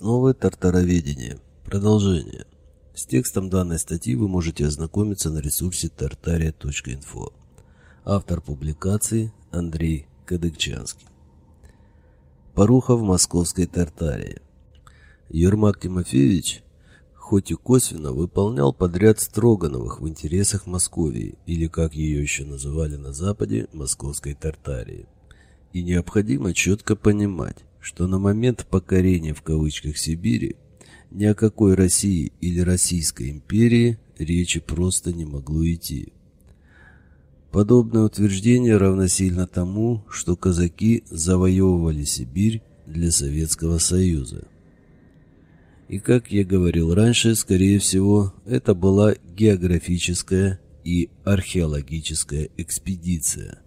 Основы тартароведения. Продолжение. С текстом данной статьи вы можете ознакомиться на ресурсе tartaria.info. Автор публикации Андрей Кадыкчанский. Поруха в московской Тартарии. Ермак Тимофеевич, хоть и косвенно, выполнял подряд Строгановых в интересах Московии, или, как ее еще называли на Западе, Московской Тартарии. И необходимо четко понимать, что на момент покорения в кавычках Сибири ни о какой России или Российской империи речи просто не могло идти. Подобное утверждение равносильно тому, что казаки завоевывали Сибирь для Советского Союза. И как я говорил раньше, скорее всего, это была географическая и археологическая экспедиция.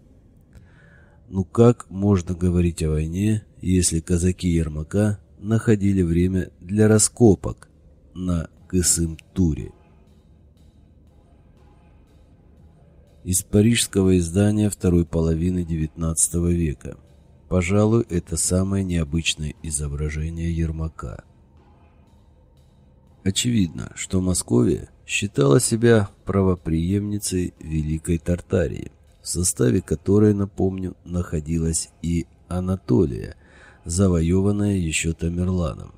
Ну как можно говорить о войне, если казаки Ермака находили время для раскопок на Кысым-Туре. Из парижского издания второй половины XIX века. Пожалуй, это самое необычное изображение Ермака. Очевидно, что Московия считала себя правопреемницей Великой Тартарии, в составе которой, напомню, находилась и Анатолия, завоеванная еще Тамерланом.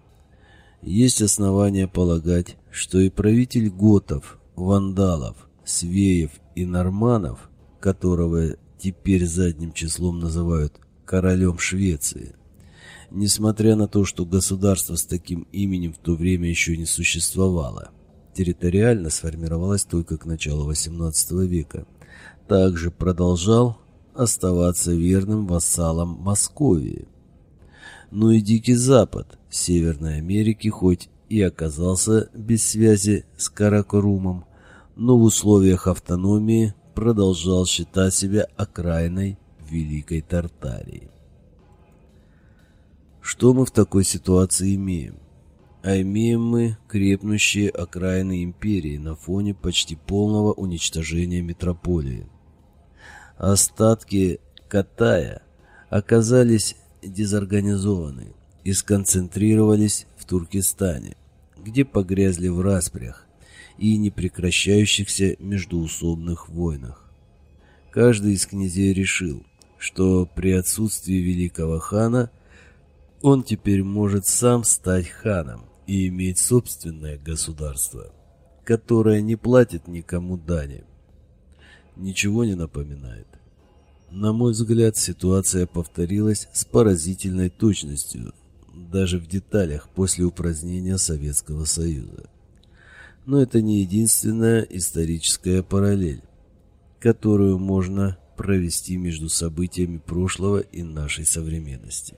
Есть основания полагать, что и правитель готов, вандалов, свеев и норманов, которого теперь задним числом называют королем Швеции, несмотря на то, что государство с таким именем в то время еще не существовало, территориально сформировалось только к началу XVIII века, также продолжал оставаться верным вассалом Московии но и Дикий Запад Северной Америке хоть и оказался без связи с Каракорумом, но в условиях автономии продолжал считать себя окраиной Великой Тартарии. Что мы в такой ситуации имеем? А имеем мы крепнущие окраины империи на фоне почти полного уничтожения метрополии. Остатки Катая оказались дезорганизованы и сконцентрировались в Туркестане, где погрязли в распрях и непрекращающихся междуусобных войнах. Каждый из князей решил, что при отсутствии великого хана он теперь может сам стать ханом и иметь собственное государство, которое не платит никому дани. Ничего не напоминает. На мой взгляд, ситуация повторилась с поразительной точностью, даже в деталях после упразднения Советского Союза. Но это не единственная историческая параллель, которую можно провести между событиями прошлого и нашей современности.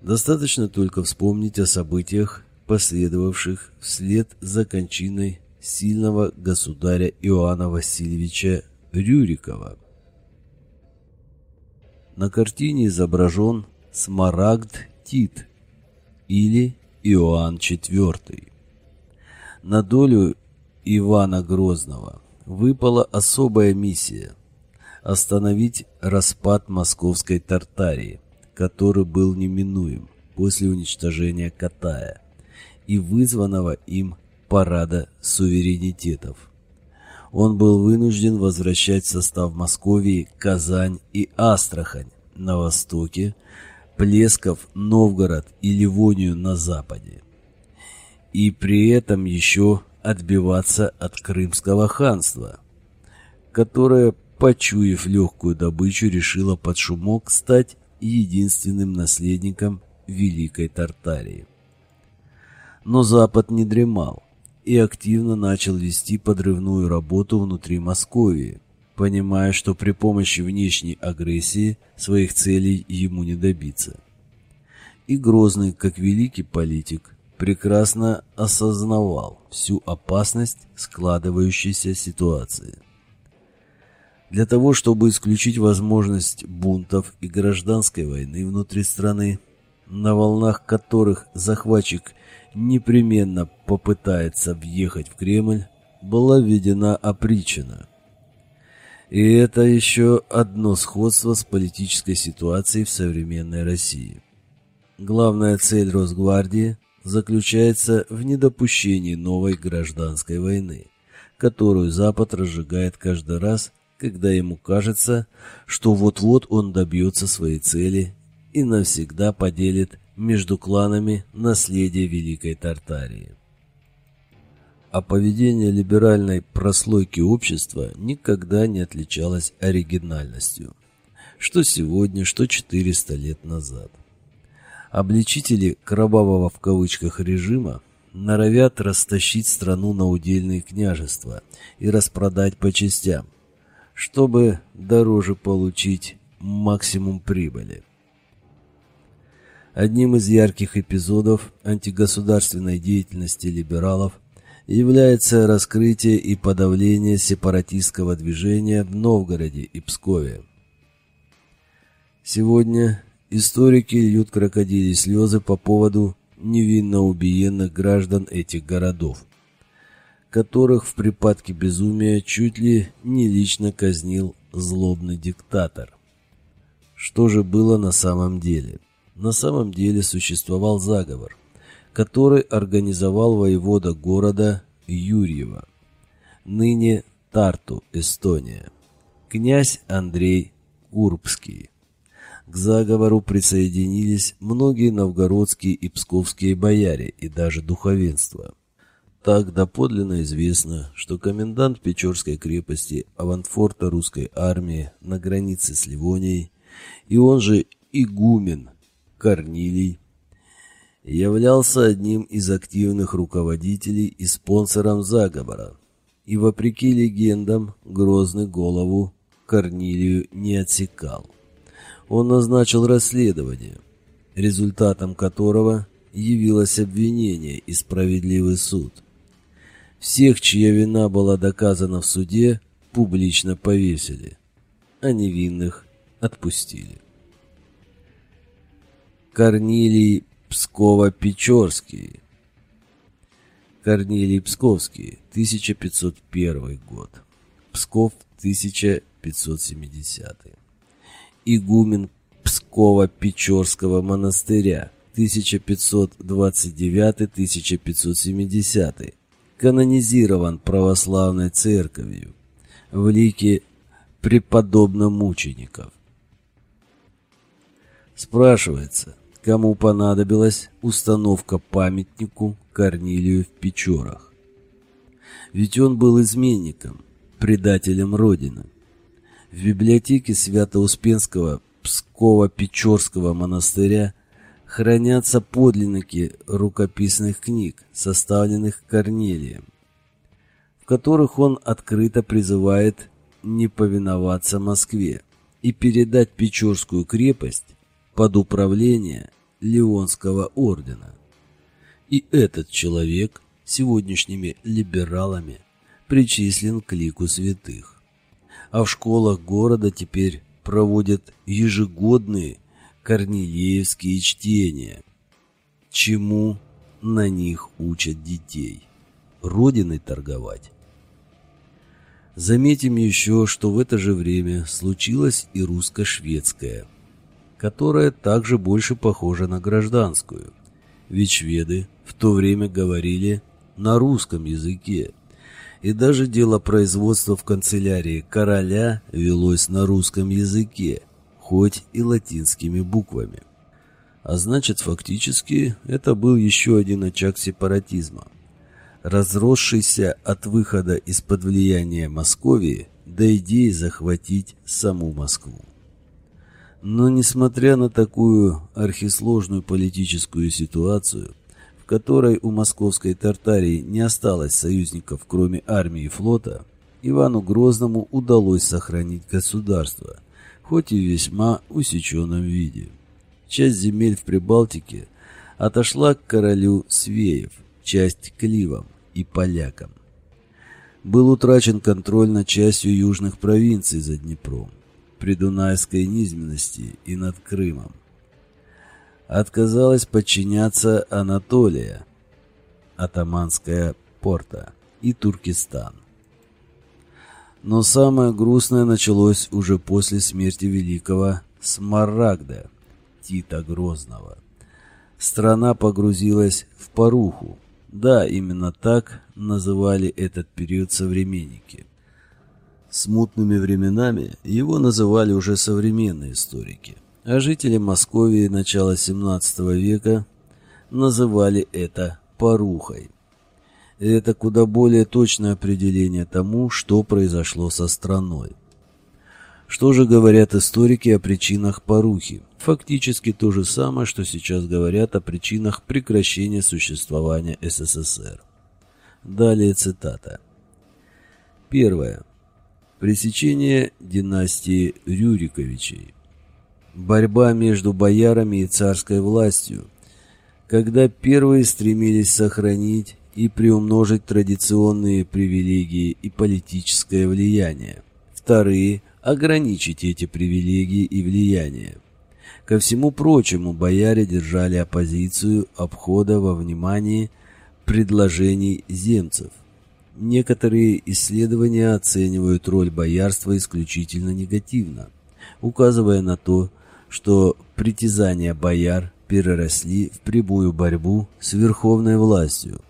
Достаточно только вспомнить о событиях, последовавших вслед за кончиной сильного государя Иоанна Васильевича Рюрикова. На картине изображен Смарагд Тит или Иоанн IV. На долю Ивана Грозного выпала особая миссия – остановить распад московской Тартарии, который был неминуем после уничтожения Катая и вызванного им парада суверенитетов он был вынужден возвращать в состав Московии Казань и Астрахань на востоке, Плесков, Новгород и Ливонию на западе. И при этом еще отбиваться от Крымского ханства, которое, почуяв легкую добычу, решило под шумок стать единственным наследником Великой Тартарии. Но Запад не дремал и активно начал вести подрывную работу внутри Московии, понимая, что при помощи внешней агрессии своих целей ему не добиться. И Грозный, как великий политик, прекрасно осознавал всю опасность складывающейся ситуации. Для того, чтобы исключить возможность бунтов и гражданской войны внутри страны, на волнах которых захватчик непременно попытается въехать в Кремль, была введена опричина. И это еще одно сходство с политической ситуацией в современной России. Главная цель Росгвардии заключается в недопущении новой гражданской войны, которую Запад разжигает каждый раз, когда ему кажется, что вот-вот он добьется своей цели и навсегда поделит между кланами наследие Великой Тартарии. А поведение либеральной прослойки общества никогда не отличалось оригинальностью, что сегодня, что 400 лет назад. Обличители «кровавого» в кавычках режима норовят растащить страну на удельные княжества и распродать по частям, чтобы дороже получить максимум прибыли. Одним из ярких эпизодов антигосударственной деятельности либералов является раскрытие и подавление сепаратистского движения в Новгороде и Пскове. Сегодня историки льют крокодили слезы по поводу невинно убиенных граждан этих городов, которых в припадке безумия чуть ли не лично казнил злобный диктатор. Что же было на самом деле? На самом деле существовал заговор, который организовал воевода города Юрьева, ныне Тарту, Эстония, князь Андрей Урбский. К заговору присоединились многие новгородские и псковские бояре и даже духовенство. Так доподлинно известно, что комендант Печорской крепости аванфорта русской армии на границе с Ливонией и он же игумен Корнилий, являлся одним из активных руководителей и спонсором заговора. И вопреки легендам, Грозный голову Корнилию не отсекал. Он назначил расследование, результатом которого явилось обвинение и справедливый суд. Всех, чья вина была доказана в суде, публично повесили, а невинных отпустили. Корнилий Псково-Печорский. Корнилий Псковский, 1501 год. Псков, 1570. Игумен Псково-Печорского монастыря, 1529-1570. Канонизирован православной церковью в лике преподобно-мучеников. Спрашивается, кому понадобилась установка памятнику Корнилию в Печорах. Ведь он был изменником, предателем Родины. В библиотеке Свято-Успенского Псково-Печорского монастыря хранятся подлинники рукописных книг, составленных Корнилием, в которых он открыто призывает не повиноваться Москве и передать Печорскую крепость под управление Леонского ордена. И этот человек сегодняшними либералами причислен к лику святых. А в школах города теперь проводят ежегодные корнилеевские чтения. Чему на них учат детей? Родиной торговать. Заметим еще, что в это же время случилось и русско-шведская – которая также больше похожа на гражданскую. Ведь шведы в то время говорили на русском языке. И даже дело производства в канцелярии короля велось на русском языке, хоть и латинскими буквами. А значит, фактически, это был еще один очаг сепаратизма, разросшийся от выхода из-под влияния Московии до идеи захватить саму Москву. Но несмотря на такую архисложную политическую ситуацию, в которой у московской Тартарии не осталось союзников, кроме армии и флота, Ивану Грозному удалось сохранить государство, хоть и в весьма усеченном виде. Часть земель в Прибалтике отошла к королю Свеев, часть к Ливам и полякам. Был утрачен контроль над частью южных провинций за Днепром придунайской низменности и над Крымом. Отказалась подчиняться Анатолия, Атаманская порта и Туркестан. Но самое грустное началось уже после смерти великого Смарагда, Тита Грозного, Страна погрузилась в поруху. Да, именно так называли этот период современники. Смутными временами его называли уже современные историки, а жители Московии начала XVII века называли это «порухой». Это куда более точное определение тому, что произошло со страной. Что же говорят историки о причинах порухи? Фактически то же самое, что сейчас говорят о причинах прекращения существования СССР. Далее цитата. Первое. Пресечение династии Рюриковичей. Борьба между боярами и царской властью, когда первые стремились сохранить и приумножить традиционные привилегии и политическое влияние. Вторые – ограничить эти привилегии и влияние. Ко всему прочему, бояре держали оппозицию обхода во внимании предложений земцев. Некоторые исследования оценивают роль боярства исключительно негативно, указывая на то, что притязания бояр переросли в прямую борьбу с верховной властью,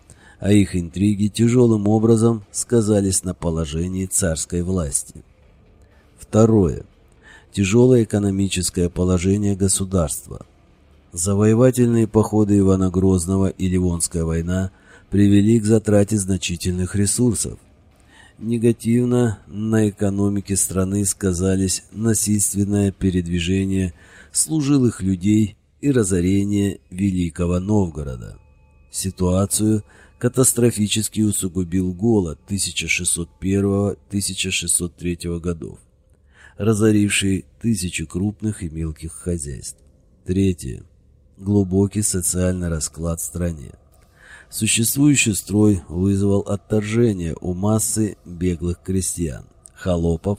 а их интриги тяжелым образом сказались на положении царской власти. Второе. Тяжелое экономическое положение государства. Завоевательные походы Ивана Грозного и Ливонская война привели к затрате значительных ресурсов. Негативно на экономике страны сказались насильственное передвижение служилых людей и разорение Великого Новгорода. Ситуацию – катастрофически усугубил голод 1601-1603 годов, разоривший тысячи крупных и мелких хозяйств. Третье. Глубокий социальный расклад в стране. Существующий строй вызвал отторжение у массы беглых крестьян, холопов,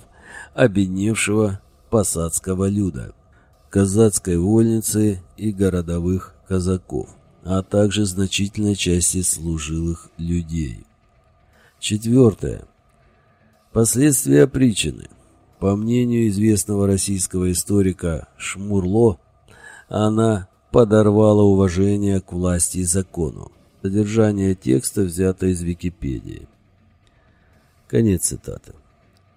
обедневшего посадского люда, казацкой вольницы и городовых казаков а также значительной части служилых людей. Четвертое. Последствия опричины. По мнению известного российского историка Шмурло, она подорвала уважение к власти и закону. Содержание текста взято из Википедии. Конец цитаты.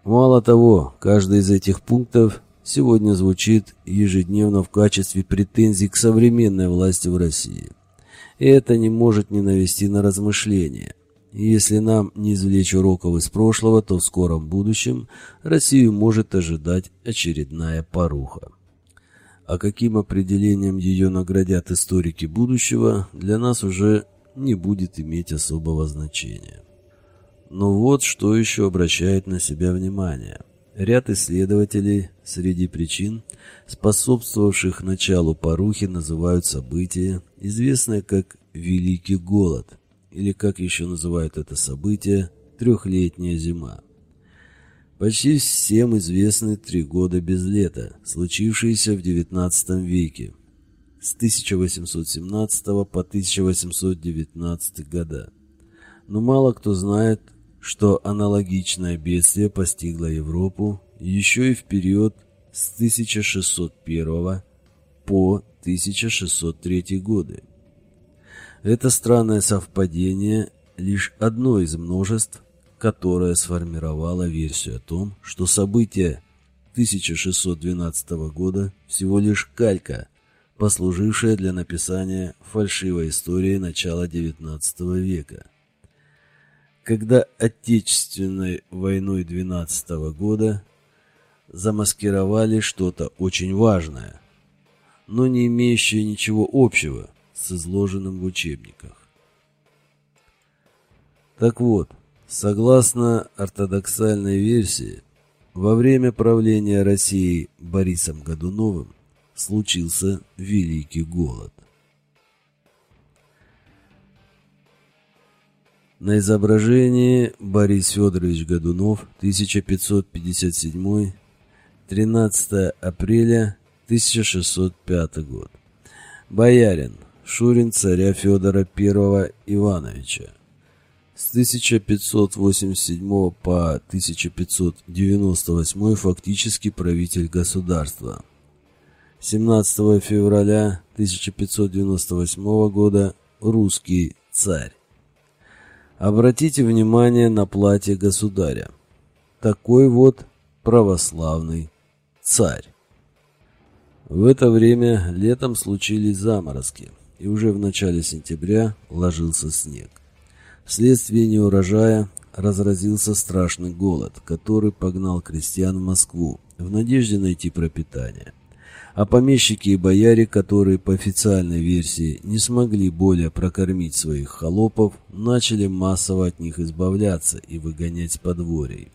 Мало того, каждый из этих пунктов сегодня звучит ежедневно в качестве претензий к современной власти в России – и это не может не навести на размышления. если нам не извлечь уроков из прошлого, то в скором будущем Россию может ожидать очередная поруха. А каким определением ее наградят историки будущего, для нас уже не будет иметь особого значения. Но вот что еще обращает на себя внимание – Ряд исследователей среди причин, способствовавших началу порухи, называют события, известное как «Великий голод», или, как еще называют это событие, «Трехлетняя зима». Почти всем известны три года без лета, случившиеся в XIX веке, с 1817 по 1819 года. Но мало кто знает что аналогичное бедствие постигло Европу еще и в период с 1601 по 1603 годы. Это странное совпадение лишь одно из множеств, которое сформировало версию о том, что события 1612 года всего лишь калька, послужившая для написания фальшивой истории начала XIX века когда Отечественной войной 12 -го года замаскировали что-то очень важное, но не имеющее ничего общего с изложенным в учебниках. Так вот, согласно ортодоксальной версии, во время правления России Борисом Годуновым случился Великий голод. На изображении Борис Федорович Годунов, 1557, 13 апреля 1605 год. Боярин, Шурин царя Федора I Ивановича. С 1587 по 1598 фактически правитель государства. 17 февраля 1598 года русский царь. Обратите внимание на платье государя. Такой вот православный царь. В это время летом случились заморозки, и уже в начале сентября ложился снег. Вследствие неурожая разразился страшный голод, который погнал крестьян в Москву в надежде найти пропитание. А помещики и бояре, которые по официальной версии не смогли более прокормить своих холопов, начали массово от них избавляться и выгонять с подворий.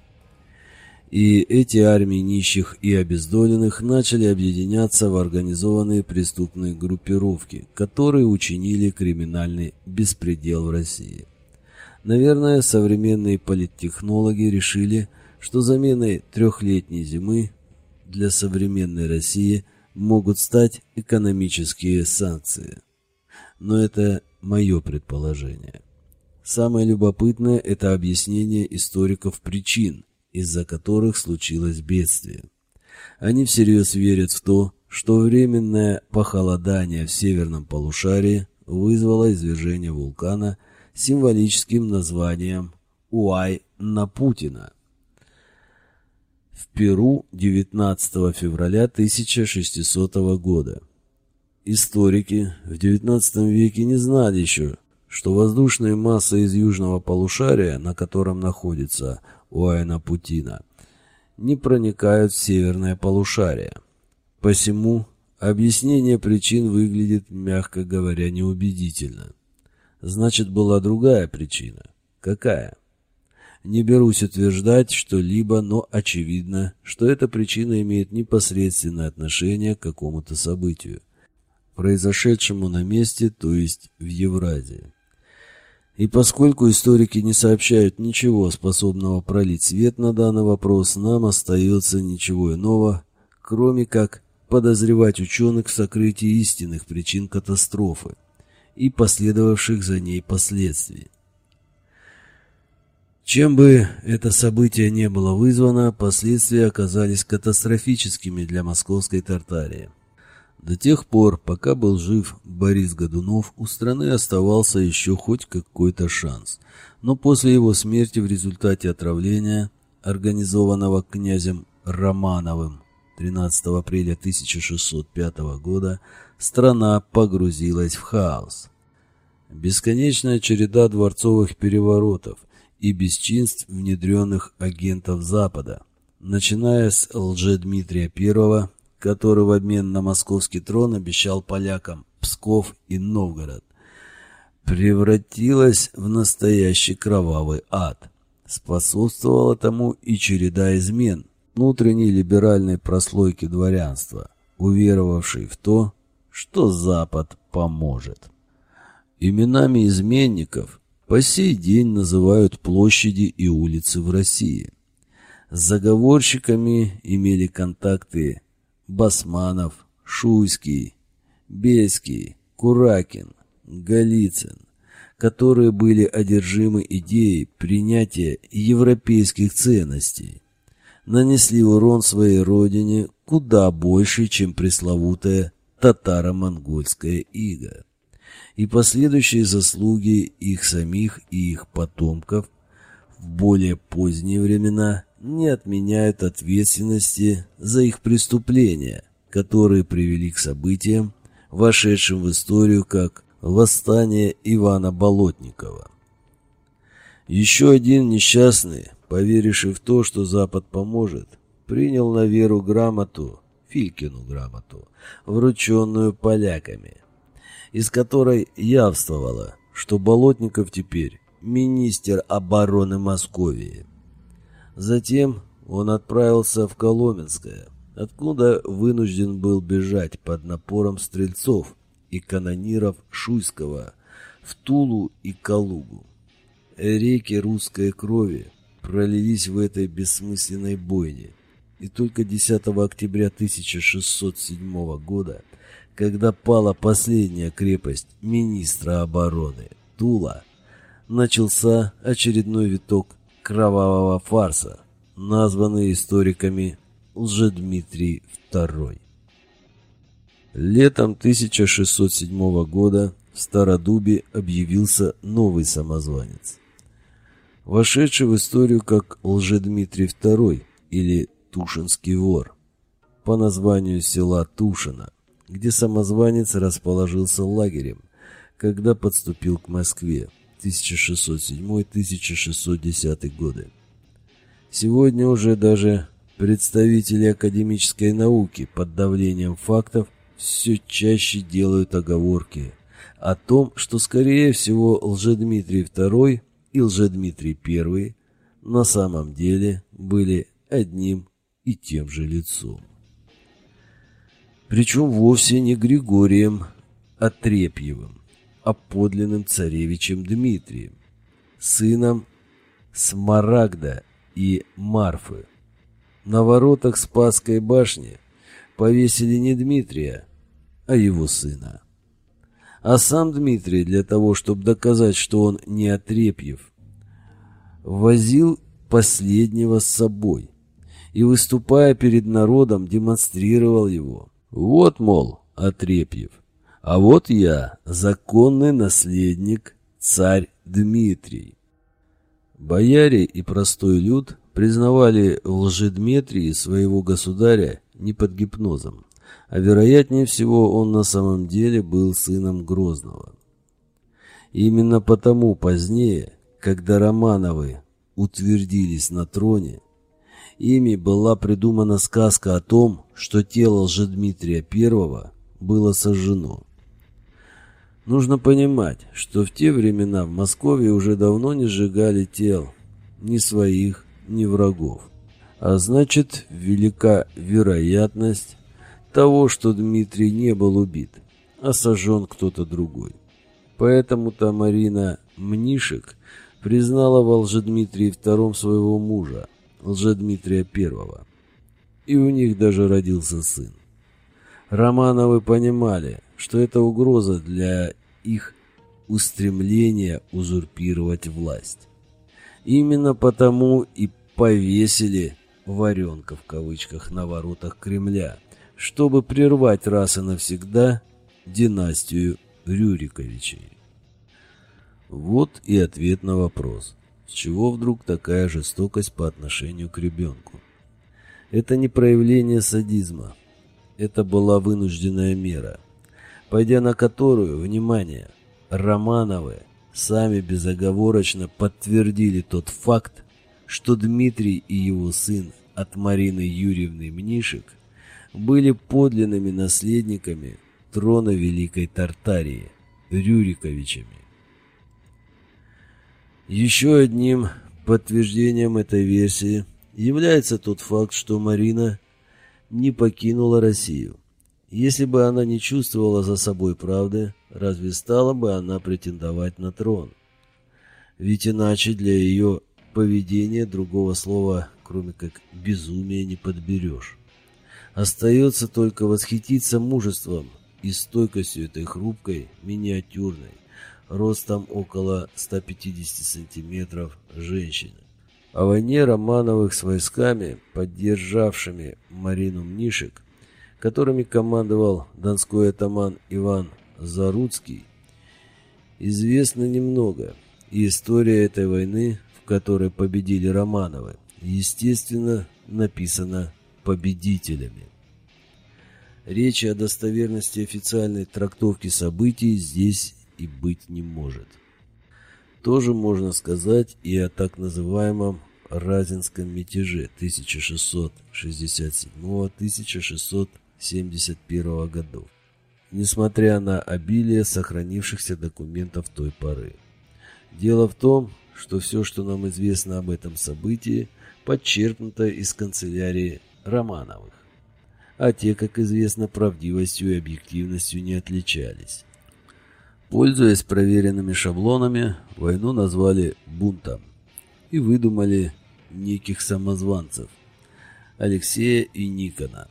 И эти армии нищих и обездоленных начали объединяться в организованные преступные группировки, которые учинили криминальный беспредел в России. Наверное, современные политтехнологи решили, что заменой трехлетней зимы для современной России могут стать экономические санкции. Но это мое предположение. Самое любопытное – это объяснение историков причин, из-за которых случилось бедствие. Они всерьез верят в то, что временное похолодание в северном полушарии вызвало извержение вулкана символическим названием Уай-на-Путина в Перу 19 февраля 1600 года. Историки в XIX веке не знали еще, что воздушные массы из южного полушария, на котором находится Уайна-Путина, не проникают в северное полушарие. Посему объяснение причин выглядит, мягко говоря, неубедительно. Значит, была другая причина. Какая? Не берусь утверждать что-либо, но очевидно, что эта причина имеет непосредственное отношение к какому-то событию, произошедшему на месте, то есть в Евразии. И поскольку историки не сообщают ничего, способного пролить свет на данный вопрос, нам остается ничего иного, кроме как подозревать ученых в сокрытии истинных причин катастрофы и последовавших за ней последствий. Чем бы это событие не было вызвано, последствия оказались катастрофическими для московской Тартарии. До тех пор, пока был жив Борис Годунов, у страны оставался еще хоть какой-то шанс. Но после его смерти в результате отравления, организованного князем Романовым 13 апреля 1605 года, страна погрузилась в хаос. Бесконечная череда дворцовых переворотов и бесчинств внедренных агентов Запада, начиная с Лжедмитрия I который в обмен на московский трон обещал полякам Псков и Новгород, превратилась в настоящий кровавый ад. Способствовала тому и череда измен внутренней либеральной прослойки дворянства, уверовавшей в то, что Запад поможет. Именами изменников по сей день называют площади и улицы в России. С заговорщиками имели контакты Басманов, Шуйский, Бельский, Куракин, Голицын, которые были одержимы идеей принятия европейских ценностей, нанесли урон своей родине куда больше, чем пресловутая татаро-монгольская ига. И последующие заслуги их самих и их потомков в более поздние времена не отменяют ответственности за их преступления, которые привели к событиям, вошедшим в историю как восстание Ивана Болотникова. Еще один несчастный, поверивший в то, что Запад поможет, принял на веру грамоту, Филькину грамоту, врученную поляками, из которой явствовало, что Болотников теперь министр обороны Московии. Затем он отправился в Коломенское, откуда вынужден был бежать под напором стрельцов и канониров Шуйского в Тулу и Калугу. Реки русской крови пролились в этой бессмысленной бойне, и только 10 октября 1607 года, когда пала последняя крепость министра обороны Тула, начался очередной виток кровавого фарса, названный историками Лжедмитрий II. Летом 1607 года в Стародубе объявился новый самозванец, вошедший в историю как Лжедмитрий II или Тушинский вор по названию села Тушино, где самозванец расположился лагерем, когда подступил к Москве 1607-1610 годы. Сегодня уже даже представители академической науки под давлением фактов все чаще делают оговорки о том, что, скорее всего, Лжедмитрий II и Лжедмитрий I на самом деле были одним и тем же лицом. Причем вовсе не Григорием Отрепьевым, а подлинным царевичем Дмитрием, сыном Смарагда и Марфы. На воротах Спасской башни повесили не Дмитрия, а его сына. А сам Дмитрий, для того, чтобы доказать, что он не Отрепьев, возил последнего с собой и, выступая перед народом, демонстрировал его. Вот, мол, Отрепьев, а вот я, законный наследник, царь Дмитрий. Бояре и простой люд признавали в лжедмитрии своего государя не под гипнозом, а вероятнее всего он на самом деле был сыном Грозного. именно потому позднее, когда Романовы утвердились на троне, ими была придумана сказка о том, что тело Лжедмитрия I было сожжено. Нужно понимать, что в те времена в Москве уже давно не сжигали тел, ни своих, ни врагов. А значит, велика вероятность того, что Дмитрий не был убит, а сожжен кто-то другой. Поэтому-то Марина Мнишек признала во Лжедмитрии II своего мужа, Лжедмитрия I. И у них даже родился сын. Романовы понимали, что это угроза для их устремления узурпировать власть. Именно потому и повесили «варенка» в кавычках на воротах Кремля, чтобы прервать раз и навсегда династию Рюриковичей. Вот и ответ на вопрос, с чего вдруг такая жестокость по отношению к ребенку. Это не проявление садизма, это была вынужденная мера, пойдя на которую, внимание, Романовы сами безоговорочно подтвердили тот факт, что Дмитрий и его сын от Марины Юрьевны Мнишек были подлинными наследниками трона Великой Тартарии, Рюриковичами. Еще одним подтверждением этой версии является тот факт, что Марина не покинула Россию. Если бы она не чувствовала за собой правды, разве стала бы она претендовать на трон? Ведь иначе для ее поведения другого слова, кроме как безумие, не подберешь. Остается только восхититься мужеством и стойкостью этой хрупкой, миниатюрной, ростом около 150 сантиметров женщины. О войне Романовых с войсками, поддержавшими Марину Мнишек, которыми командовал донской атаман Иван Заруцкий, известно немного, и история этой войны, в которой победили Романовы, естественно, написана победителями. Речи о достоверности официальной трактовки событий здесь и быть не может. Тоже можно сказать и о так называемом Разинском мятеже 1667-1671 годов, несмотря на обилие сохранившихся документов той поры. Дело в том, что все, что нам известно об этом событии, подчеркнуто из канцелярии Романовых, а те, как известно, правдивостью и объективностью не отличались. Пользуясь проверенными шаблонами, войну назвали бунтом и выдумали неких самозванцев Алексея и Никона.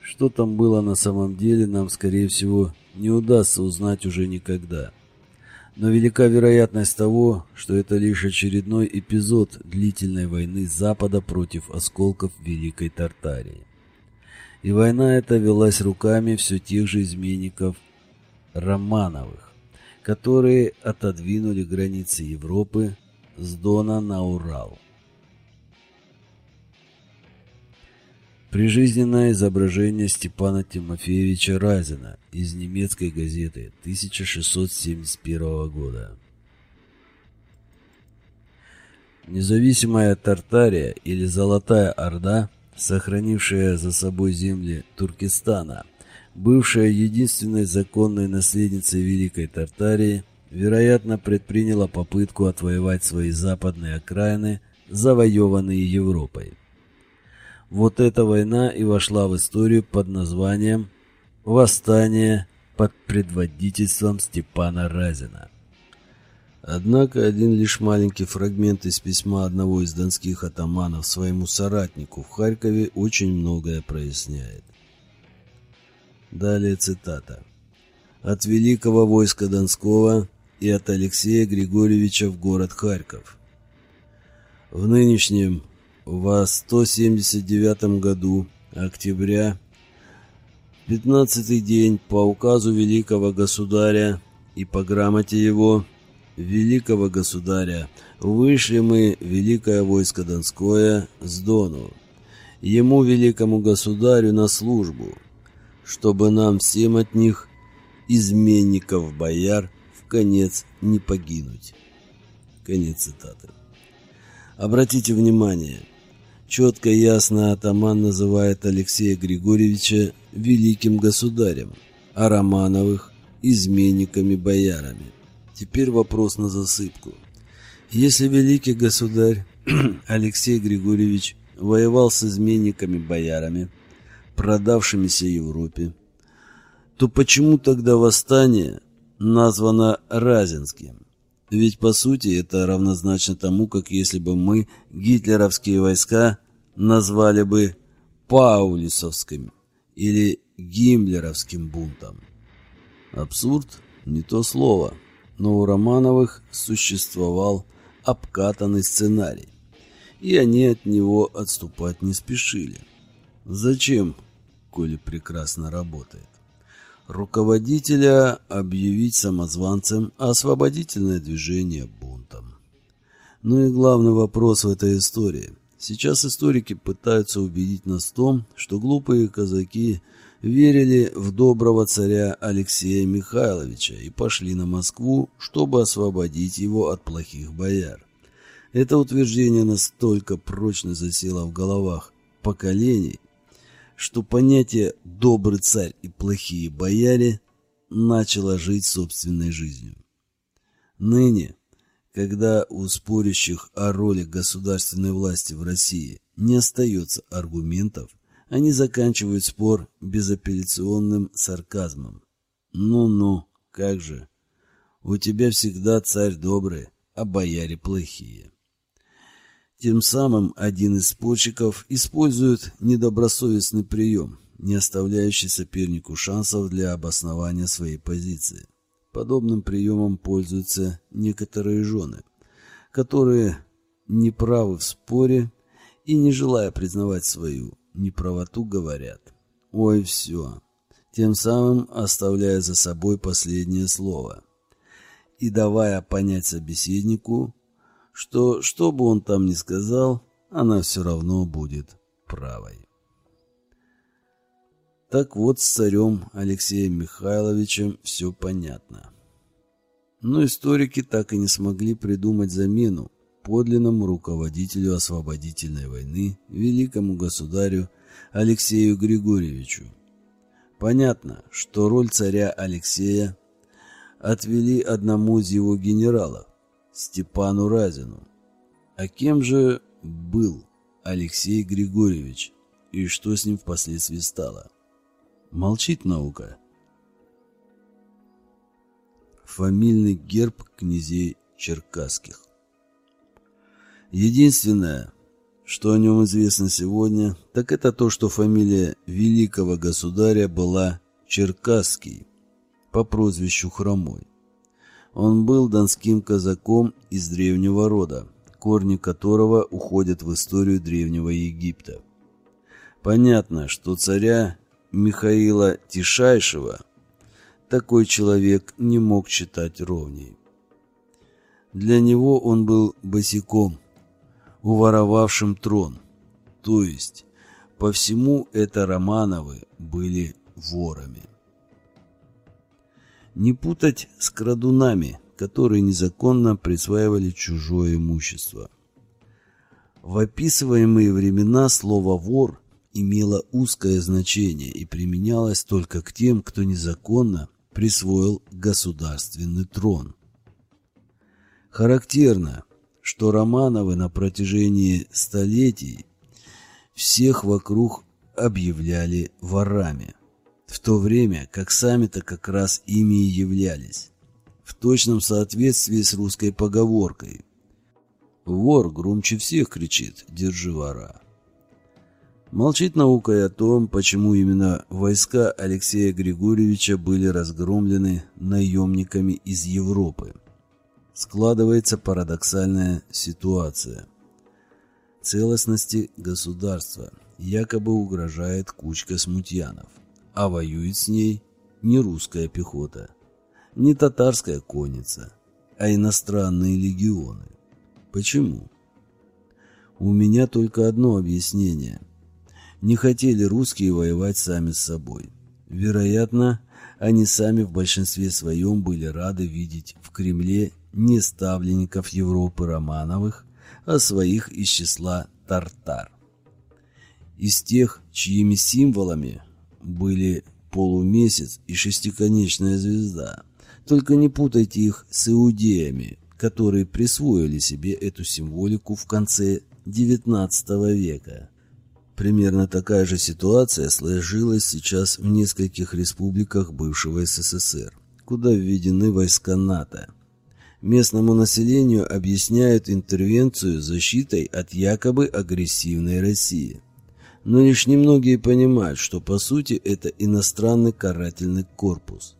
Что там было на самом деле, нам, скорее всего, не удастся узнать уже никогда. Но велика вероятность того, что это лишь очередной эпизод длительной войны Запада против осколков Великой Тартарии. И война эта велась руками все тех же изменников Романовых, которые отодвинули границы Европы с Дона на Урал. Прижизненное изображение Степана Тимофеевича Разина из немецкой газеты 1671 года. Независимая Тартария или Золотая Орда, сохранившая за собой земли Туркестана, бывшая единственной законной наследницей Великой Тартарии, вероятно, предприняла попытку отвоевать свои западные окраины, завоеванные Европой. Вот эта война и вошла в историю под названием «Восстание под предводительством Степана Разина». Однако один лишь маленький фрагмент из письма одного из донских атаманов своему соратнику в Харькове очень многое проясняет. Далее цитата. «От великого войска Донского и от Алексея Григорьевича в город Харьков. В нынешнем в 179 году октября, 15 день по указу великого государя и по грамоте его, великого государя, вышли мы, великое войско Донское, с Дону, ему, великому государю, на службу, чтобы нам всем от них, изменников бояр, в конец не погинуть. Конец цитаты. Обратите внимание – Четко и ясно атаман называет Алексея Григорьевича великим государем, а Романовых – изменниками-боярами. Теперь вопрос на засыпку. Если великий государь Алексей Григорьевич воевал с изменниками-боярами, продавшимися Европе, то почему тогда восстание названо Разинским? Ведь, по сути, это равнозначно тому, как если бы мы гитлеровские войска назвали бы Паулисовским или Гиммлеровским бунтом. Абсурд – не то слово, но у Романовых существовал обкатанный сценарий, и они от него отступать не спешили. Зачем, коли прекрасно работает? руководителя объявить самозванцем освободительное движение бунтом. Ну и главный вопрос в этой истории. Сейчас историки пытаются убедить нас в том, что глупые казаки верили в доброго царя Алексея Михайловича и пошли на Москву, чтобы освободить его от плохих бояр. Это утверждение настолько прочно засело в головах поколений, что понятие «добрый царь» и «плохие бояре» начало жить собственной жизнью. Ныне, когда у спорящих о роли государственной власти в России не остается аргументов, они заканчивают спор безапелляционным сарказмом. «Ну-ну, как же, у тебя всегда царь добрый, а бояре плохие». Тем самым один из спорщиков использует недобросовестный прием, не оставляющий сопернику шансов для обоснования своей позиции. Подобным приемом пользуются некоторые жены, которые неправы в споре и, не желая признавать свою неправоту, говорят «Ой, все», тем самым оставляя за собой последнее слово и давая понять собеседнику, что, что бы он там ни сказал, она все равно будет правой. Так вот, с царем Алексеем Михайловичем все понятно. Но историки так и не смогли придумать замену подлинному руководителю освободительной войны, великому государю Алексею Григорьевичу. Понятно, что роль царя Алексея отвели одному из его генералов, Степану Разину. А кем же был Алексей Григорьевич и что с ним впоследствии стало? Молчит наука. Фамильный герб князей черкасских. Единственное, что о нем известно сегодня, так это то, что фамилия великого государя была Черкасский по прозвищу Хромой. Он был донским казаком из древнего рода, корни которого уходят в историю древнего Египта. Понятно, что царя Михаила Тишайшего такой человек не мог читать ровней. Для него он был босиком, уворовавшим трон, то есть по всему это Романовы были ворами. Не путать с крадунами, которые незаконно присваивали чужое имущество. В описываемые времена слово «вор» имело узкое значение и применялось только к тем, кто незаконно присвоил государственный трон. Характерно, что Романовы на протяжении столетий всех вокруг объявляли ворами, в то время как сами-то как раз ими и являлись, в точном соответствии с русской поговоркой «Вор громче всех кричит, держи вора». Молчит наука и о том, почему именно войска Алексея Григорьевича были разгромлены наемниками из Европы. Складывается парадоксальная ситуация. Целостности государства якобы угрожает кучка смутьянов, а воюет с ней не русская пехота, не татарская конница, а иностранные легионы. Почему? У меня только одно объяснение – не хотели русские воевать сами с собой. Вероятно, они сами в большинстве своем были рады видеть в Кремле не ставленников Европы Романовых, а своих из числа тартар. Из тех, чьими символами были полумесяц и шестиконечная звезда. Только не путайте их с иудеями, которые присвоили себе эту символику в конце XIX века. Примерно такая же ситуация сложилась сейчас в нескольких республиках бывшего СССР, куда введены войска НАТО. Местному населению объясняют интервенцию защитой от якобы агрессивной России. Но лишь немногие понимают, что по сути это иностранный карательный корпус,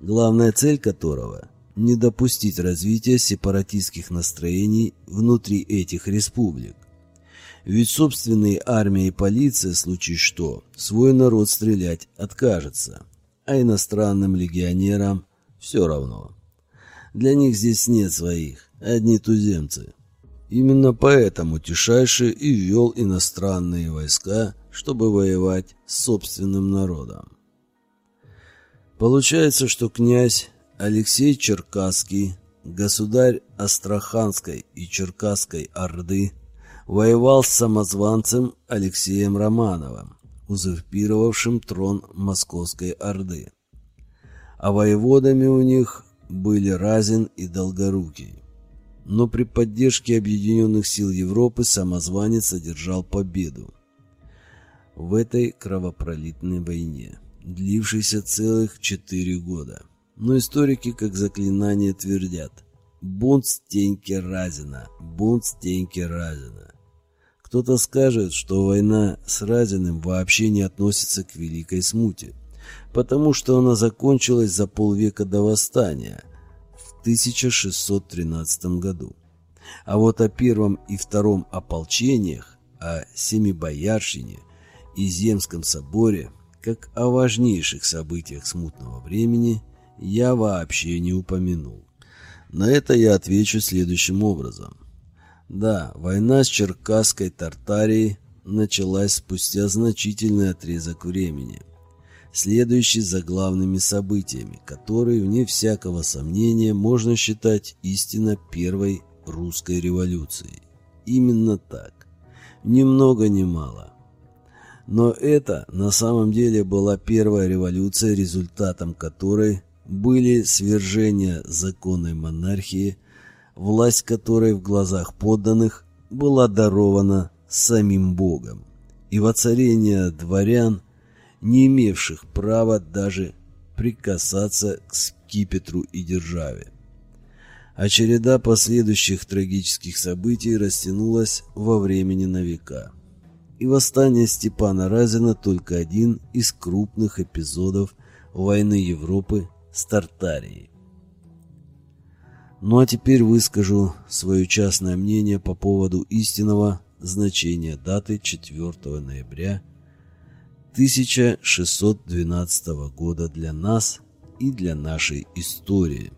главная цель которого – не допустить развития сепаратистских настроений внутри этих республик. Ведь собственные армия и полиция, в случае что, свой народ стрелять откажется, а иностранным легионерам все равно. Для них здесь нет своих, одни туземцы. Именно поэтому Тишайший и ввел иностранные войска, чтобы воевать с собственным народом. Получается, что князь Алексей Черкасский, государь Астраханской и Черкасской Орды – воевал с самозванцем Алексеем Романовым, узурпировавшим трон Московской Орды. А воеводами у них были Разин и Долгорукий. Но при поддержке Объединенных сил Европы самозванец одержал победу в этой кровопролитной войне, длившейся целых четыре года. Но историки, как заклинание, твердят «Бунт Стеньки Разина! Бунт Стеньки Разина!» Кто-то скажет, что война с Разиным вообще не относится к Великой Смуте, потому что она закончилась за полвека до восстания 1613 году. А вот о первом и втором ополчениях, о Семибоярщине и Земском соборе, как о важнейших событиях смутного времени, я вообще не упомянул. На это я отвечу следующим образом. Да, война с Черкасской Тартарией началась спустя значительный отрезок времени, следующий за главными событиями, которые, вне всякого сомнения, можно считать истинно первой русской революцией. Именно так. Ни много ни мало. Но это на самом деле была первая революция, результатом которой были свержение законной монархии, власть которой в глазах подданных была дарована самим Богом, и воцарение дворян, не имевших права даже прикасаться к скипетру и державе. А череда последующих трагических событий растянулась во времени на века. И восстание Степана Разина только один из крупных эпизодов войны Европы с Тартарией. Ну а теперь выскажу свое частное мнение по поводу истинного значения даты 4 ноября 1612 года для нас и для нашей истории.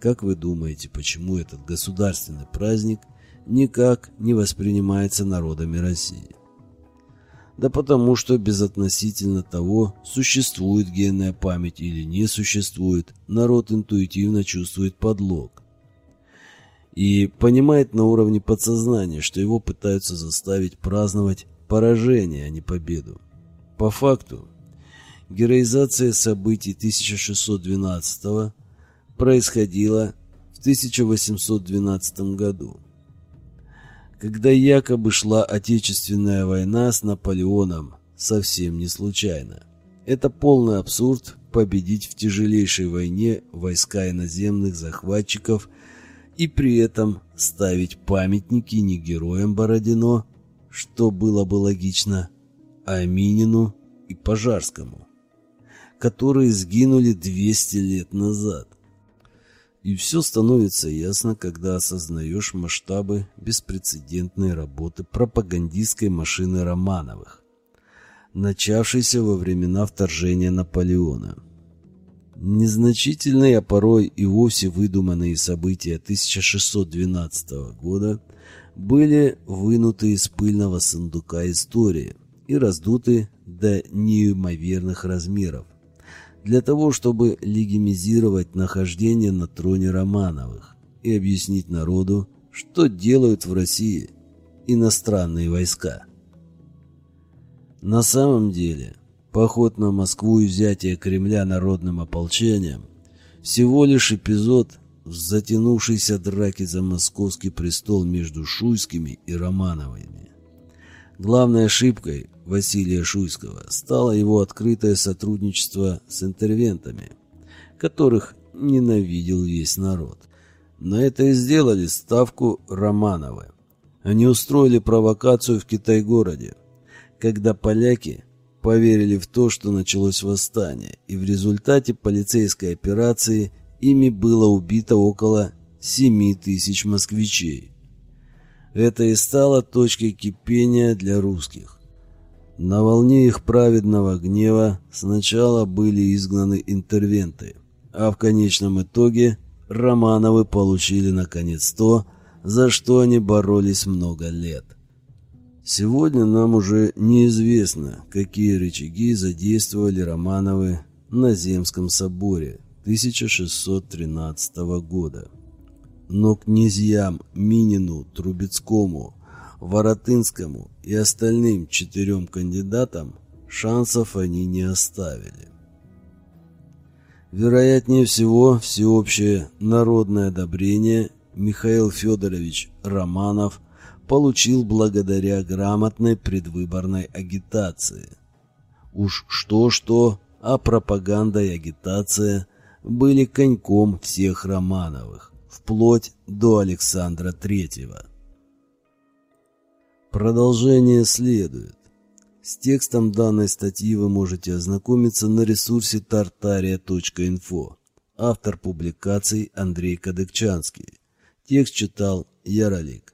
Как вы думаете, почему этот государственный праздник никак не воспринимается народами России? Да потому что безотносительно того, существует генная память или не существует, народ интуитивно чувствует подлог. И понимает на уровне подсознания, что его пытаются заставить праздновать поражение, а не победу. По факту, героизация событий 1612 происходила в 1812 году когда якобы шла Отечественная война с Наполеоном, совсем не случайно. Это полный абсурд победить в тяжелейшей войне войска иноземных захватчиков и при этом ставить памятники не героям Бородино, что было бы логично, а Минину и Пожарскому, которые сгинули 200 лет назад. И все становится ясно, когда осознаешь масштабы беспрецедентной работы пропагандистской машины Романовых, начавшейся во времена вторжения Наполеона. Незначительные, а порой и вовсе выдуманные события 1612 года были вынуты из пыльного сундука истории и раздуты до неимоверных размеров для того, чтобы легимизировать нахождение на троне Романовых и объяснить народу, что делают в России иностранные войска. На самом деле, поход на Москву и взятие Кремля народным ополчением всего лишь эпизод затянувшейся драке за московский престол между Шуйскими и Романовыми. Главной ошибкой Василия Шуйского стало его открытое сотрудничество с интервентами, которых ненавидел весь народ. На это и сделали ставку Романовы. Они устроили провокацию в Китай-городе, когда поляки поверили в то, что началось восстание, и в результате полицейской операции ими было убито около 7 тысяч москвичей. Это и стало точкой кипения для русских. На волне их праведного гнева сначала были изгнаны интервенты, а в конечном итоге Романовы получили наконец то, за что они боролись много лет. Сегодня нам уже неизвестно, какие рычаги задействовали Романовы на Земском соборе 1613 года. Но князьям Минину, Трубецкому, Воротынскому и остальным четырем кандидатам шансов они не оставили. Вероятнее всего, всеобщее народное одобрение Михаил Федорович Романов получил благодаря грамотной предвыборной агитации. Уж что-что, а пропаганда и агитация были коньком всех Романовых, вплоть до Александра Третьего. Продолжение следует. С текстом данной статьи вы можете ознакомиться на ресурсе tartaria.info. Автор публикаций Андрей Кадыкчанский. Текст читал Яролик.